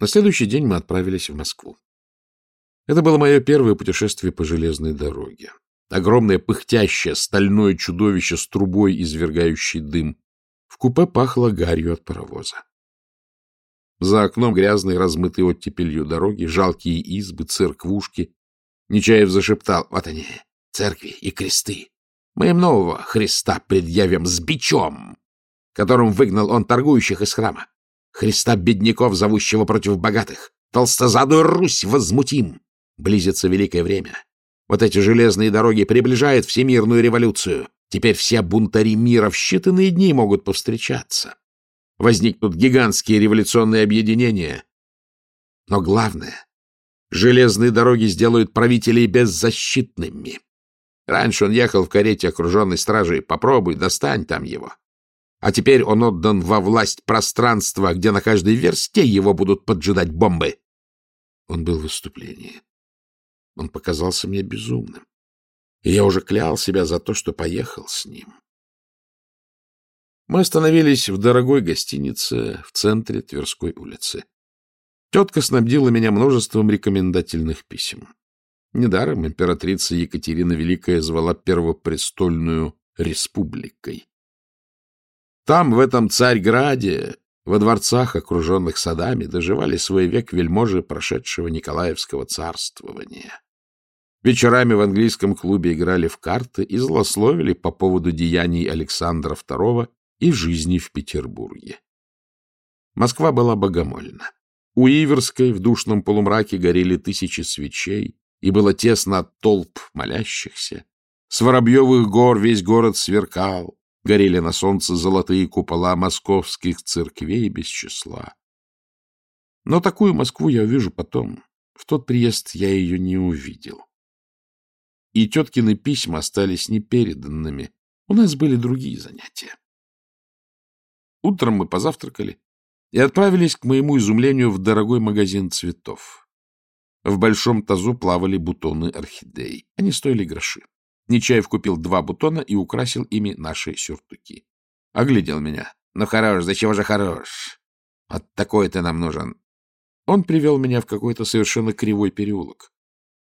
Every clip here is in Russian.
На следующий день мы отправились в Москву. Это было мое первое путешествие по железной дороге. Огромное пыхтящее стальное чудовище с трубой, извергающей дым. В купе пахло гарью от паровоза. За окном грязные, размытые оттепелью дороги, жалкие избы, церквушки. Нечаев зашептал, вот они, церкви и кресты. Мы им нового Христа предъявим с бичом, которым выгнал он торгующих из храма. Христа бедняков, зовущего против богатых. Толстозадую Русь возмутим. Близится великое время. Вот эти железные дороги приближают всемирную революцию. Теперь все бунтари мира в считанные дни могут повстречаться. Возникнут гигантские революционные объединения. Но главное, железные дороги сделают правителей беззащитными. Раньше он ехал в карете окруженной стражей. Попробуй, достань там его. А теперь он отдан во власть пространства, где на каждой версте его будут поджидать бомбы. Он был в выступлении. Он показался мне безумным. И я уже клял себя за то, что поехал с ним. Мы остановились в дорогой гостинице в центре Тверской улицы. Тетка снабдила меня множеством рекомендательных писем. Недаром императрица Екатерина Великая звала Первопрестольную республикой. Там, в этом Царьграде, во дворцах, окруженных садами, доживали свой век вельможи прошедшего Николаевского царствования. Вечерами в английском клубе играли в карты и злословили по поводу деяний Александра II и жизни в Петербурге. Москва была богомольна. У Иверской в душном полумраке горели тысячи свечей, и было тесно от толп молящихся. С Воробьевых гор весь город сверкал, горели на солнце золотые купола московских церквей без числа. Но такую Москву я увижу потом. В тот приезд я ее не увидел. И теткины письма остались непереданными. У нас были другие занятия. Утром мы позавтракали и отправились, к моему изумлению, в дорогой магазин цветов. В большом тазу плавали бутоны орхидей. Они стоили гроши. Нечаев купил два бутона и украсил ими наши сюртуки. Оглядел меня. «Ну хорош, за чего же хорош? Вот такой ты нам нужен». Он привел меня в какой-то совершенно кривой переулок.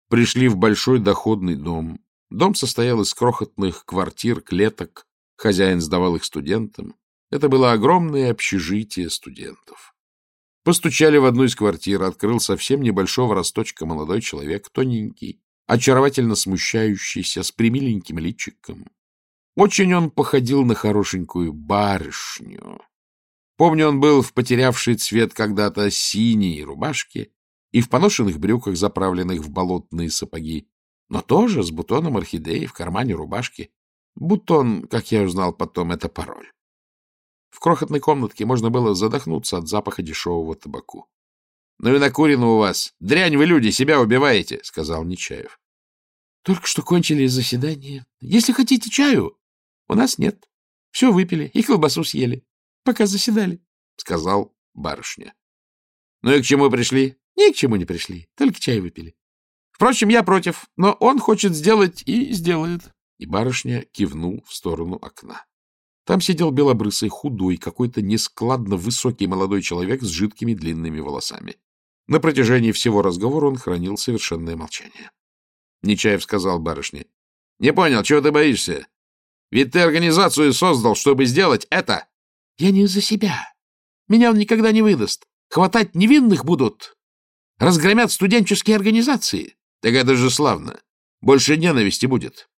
Пришли в большой доходный дом. Дом состоял из крохотных квартир, клеток. Хозяин сдавал их студентам. Это было огромное общежитие студентов. Постучали в одну из квартир, открыл совсем небольшого росточка молодой человек, тоненький, очаровательно смущающийся, с примиленьким личиком. Очень он походил на хорошенькую барышню. Помню, он был в потерявшей цвет когда-то синей рубашке и в поношенных брюках, заправленных в болотные сапоги, но тоже с бутоном орхидеи в кармане рубашки. Бутон, как я узнал потом, это пароль. В крохотной комнатке можно было задохнуться от запаха дешевого табаку. — Ну и накурено у вас. Дрянь вы, люди, себя убиваете, — сказал Нечаев. — Только что кончили заседание. Если хотите чаю, у нас нет. Все выпили и колбасу съели, пока заседали, — сказал барышня. — Ну и к чему пришли? — Ни к чему не пришли, только чай выпили. Впрочем, я против, но он хочет сделать и сделает. И барышня кивнул в сторону окна. Там сидел белобрысый, худой, какой-то нескладно высокий молодой человек с жидкими длинными волосами. На протяжении всего разговора он хранил совершенное молчание. Нечаев сказал барышне. — Не понял, чего ты боишься? Ведь ты организацию создал, чтобы сделать это. — Я не за себя. Меня он никогда не выдаст. Хватать невинных будут. Разгромят студенческие организации. Так это же славно. Больше ненависти будет.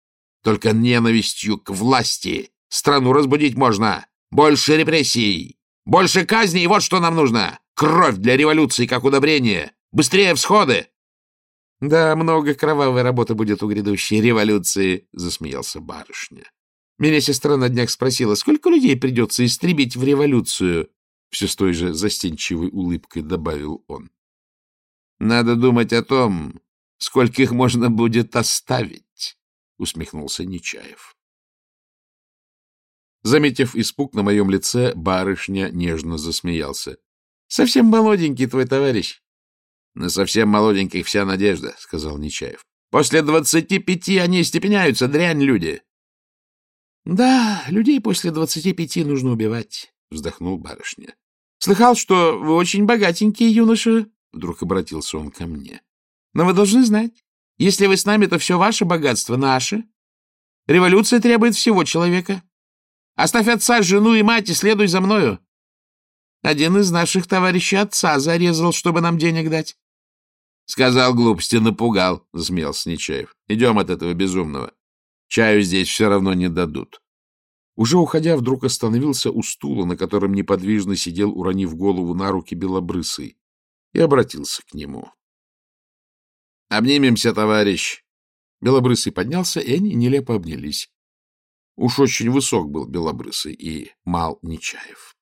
Только ненавистью к власти Страну разбудить можно. Больше репрессий. Больше казней, вот что нам нужно. Кровь для революции как удобрение. Быстрее всходы. — Да, много кровавой работы будет у грядущей революции, — засмеялся барышня. Меня сестра на днях спросила, сколько людей придется истребить в революцию. Все с той же застенчивой улыбкой добавил он. — Надо думать о том, сколько их можно будет оставить, — усмехнулся Нечаев. Заметив испуг на моем лице, барышня нежно засмеялся. — Совсем молоденький твой товарищ. — На совсем молоденьких вся надежда, — сказал Нечаев. — После двадцати пяти они степеняются, дрянь люди. — Да, людей после двадцати пяти нужно убивать, — вздохнул барышня. — Слыхал, что вы очень богатенький юноша, — вдруг обратился он ко мне. — Но вы должны знать, если вы с нами, то все ваше богатство наше. Революция требует всего человека. Оставь отца, жену и мать и следуй за мною. Один из наших товарищей отца зарезал, чтобы нам денег дать. — Сказал глупости, напугал, — засмеялся Нечаев. — Идем от этого безумного. Чаю здесь все равно не дадут. Уже уходя, вдруг остановился у стула, на котором неподвижно сидел, уронив голову на руки белобрысый, и обратился к нему. — Обнимемся, товарищ. Белобрысый поднялся, и они нелепо обнялись. Уж очень высок был Белобрысый и мал Нечаев.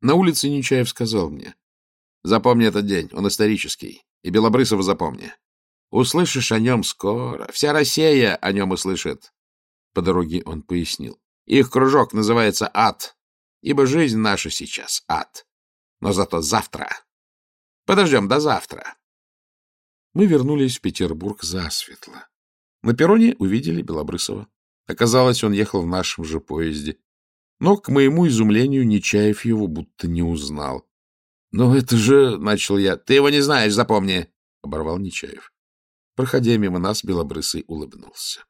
На улице Нечаев сказал мне, — Запомни этот день, он исторический, и Белобрысова запомни. Услышишь о нем скоро, вся Россия о нем услышит. По дороге он пояснил. Их кружок называется ад, ибо жизнь наша сейчас ад. Но зато завтра. Подождем до завтра. Мы вернулись в Петербург засветло. На перроне увидели Белобрысова. Оказалось, он ехал в нашем же поезде. Но, к моему изумлению, Нечаев его будто не узнал. — Но это же... — начал я. — Ты его не знаешь, запомни! — оборвал Нечаев. Проходя мимо нас, Белобрысый улыбнулся.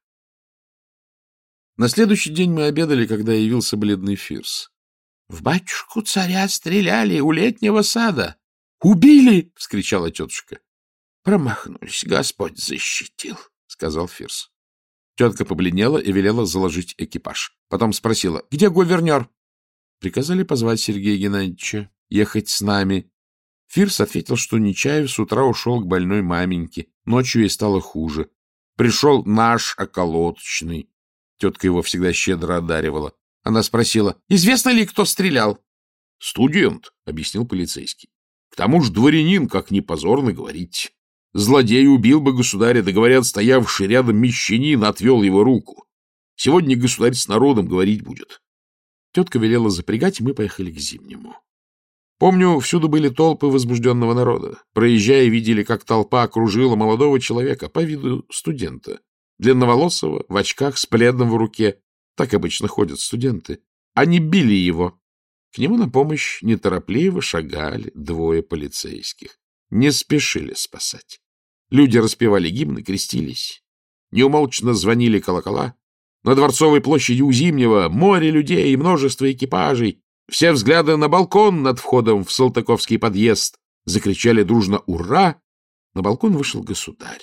На следующий день мы обедали, когда явился бледный Фирс. — В батюшку царя стреляли у летнего сада. — Убили! — вскричала тетушка. — Промахнулись, Господь защитил, — сказал Фирс. Тетка побледнела и велела заложить экипаж. Потом спросила, где гувернер? Приказали позвать Сергея Геннадьевича ехать с нами. Фирс ответил, что Нечаев с утра ушел к больной маменьке, ночью ей стало хуже. Пришел наш околоточный. Тетка его всегда щедро одаривала. Она спросила, известно ли, кто стрелял? — Студент, — объяснил полицейский. — К тому же дворянин, как не позорно говорить. Злодей убил бы государя, да, говорят, стоявший рядом мещанин отвел его руку. Сегодня государь с народом говорить будет. Тетка велела запрягать, и мы поехали к Зимнему. Помню, всюду были толпы возбужденного народа. Проезжая, видели, как толпа окружила молодого человека, по виду студента длинноволосого, в очках, с пледом в руке. Так обычно ходят студенты. Они били его. К нему на помощь неторопливо шагали двое полицейских. Не спешили спасать. Люди распевали гимны, крестились. Неумолчно звонили колокола. На Дворцовой площади у Зимнего море людей и множество экипажей. Все взгляды на балкон над входом в Салтыковский подъезд. Закричали дружно «Ура!». На балкон вышел государь.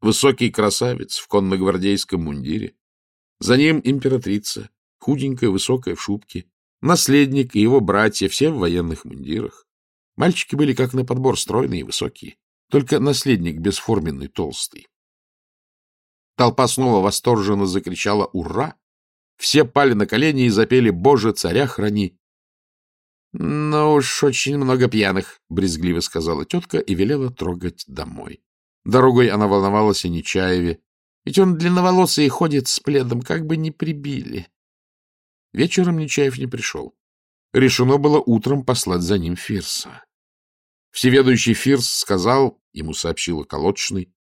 Высокий красавец в конногвардейском мундире. За ним императрица, худенькая, высокая в шубке. Наследник и его братья, все в военных мундирах. Мальчики были как на подбор стройные и высокие. Только наследник бесформенный, толстый. Толпа снова восторженно закричала «Ура!». Все пали на колени и запели «Боже, царя храни!». — Ну уж очень много пьяных, — брезгливо сказала тетка и велела трогать домой. Дорогой она волновалась о Нечаеве. Ведь он длинноволосый и ходит с пледом, как бы не прибили. Вечером Нечаев не пришел. Решено было утром послать за ним Фирса. Всеведущий Фирс сказал, ему сообщил околоточный,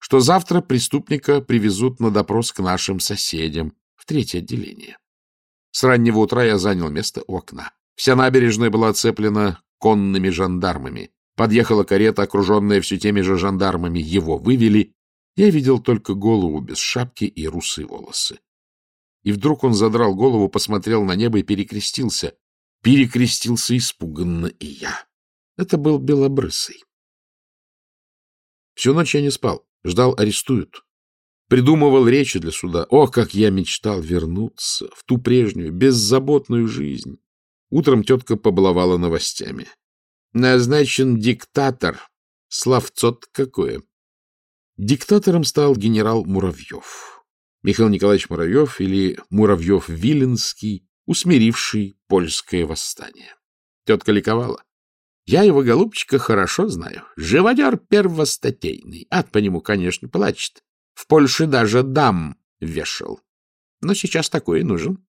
что завтра преступника привезут на допрос к нашим соседям в третье отделение. С раннего утра я занял место у окна. Вся набережная была оцеплена конными жандармами. Подъехала карета, окруженная все теми же жандармами. Его вывели. Я видел только голову без шапки и русые волосы. И вдруг он задрал голову, посмотрел на небо и перекрестился. Перекрестился испуганно и я. Это был Белобрысый. Всю ночь я не спал. Ждал, арестуют. Придумывал речи для суда. Ох, как я мечтал вернуться в ту прежнюю, беззаботную жизнь. Утром тетка побаловала новостями. Назначен диктатор. Словцот какое. Диктатором стал генерал Муравьев. Михаил Николаевич Муравьев или Муравьев-Виленский, усмиривший польское восстание. Тетка ликовала. Я его, голубчика, хорошо знаю. Живодер первостатейный. Ад по нему, конечно, плачет. В Польше даже дам вешал. Но сейчас такой и нужен.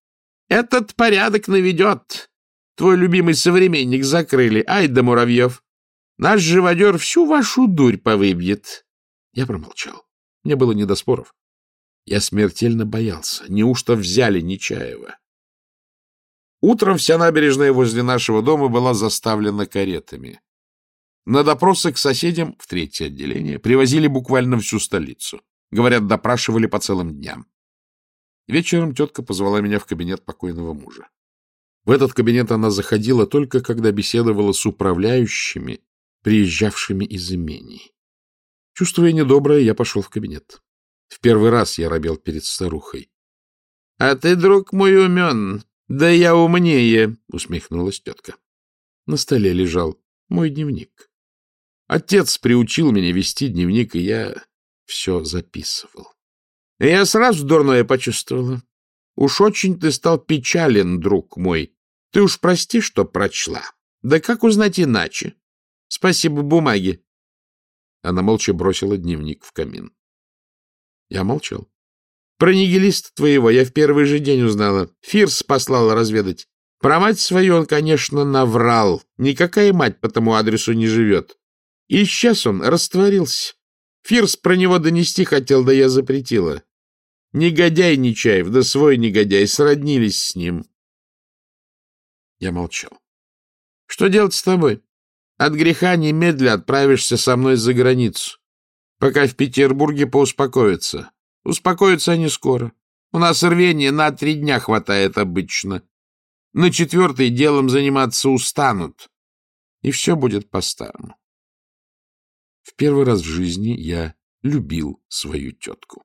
Этот порядок наведет. Твой любимый современник закрыли. Ай да Муравьев! Наш живодер всю вашу дурь повыбьет. Я промолчал. Мне было не до споров. Я смертельно боялся. Неужто взяли Нечаева? Утром вся набережная возле нашего дома была заставлена каретами. На допросы к соседям в третье отделение привозили буквально всю столицу. Говорят, допрашивали по целым дням. Вечером тетка позвала меня в кабинет покойного мужа. В этот кабинет она заходила только, когда беседовала с управляющими, приезжавшими из имений. Чувствуя недоброе, я пошел в кабинет. В первый раз я робел перед старухой. — А ты, друг мой, умен. Да я умнее, — усмехнулась тетка. На столе лежал мой дневник. Отец приучил меня вести дневник, и я все записывал. Я сразу дурное почувствовала. Уж очень ты стал печален, друг мой. Ты уж прости, что прочла. Да как узнать иначе? Спасибо бумаге. Она молча бросила дневник в камин. Я молчал. Про нигилист твоего я в первый же день узнала. Фирс послала разведать. Про мать свою он, конечно, наврал. Никакая мать по тому адресу не живет. И сейчас он растворился. Фирс про него донести хотел, да я запретила. Негодяй Нечаев, да свой негодяй, сроднились с ним. Я молчал. — Что делать с тобой? От греха немедля отправишься со мной за границу, пока в Петербурге поуспокоятся. Успокоятся они скоро. У нас рвения на три дня хватает обычно. На четвертый делом заниматься устанут. И все будет по-старому. В первый раз в жизни я любил свою тетку.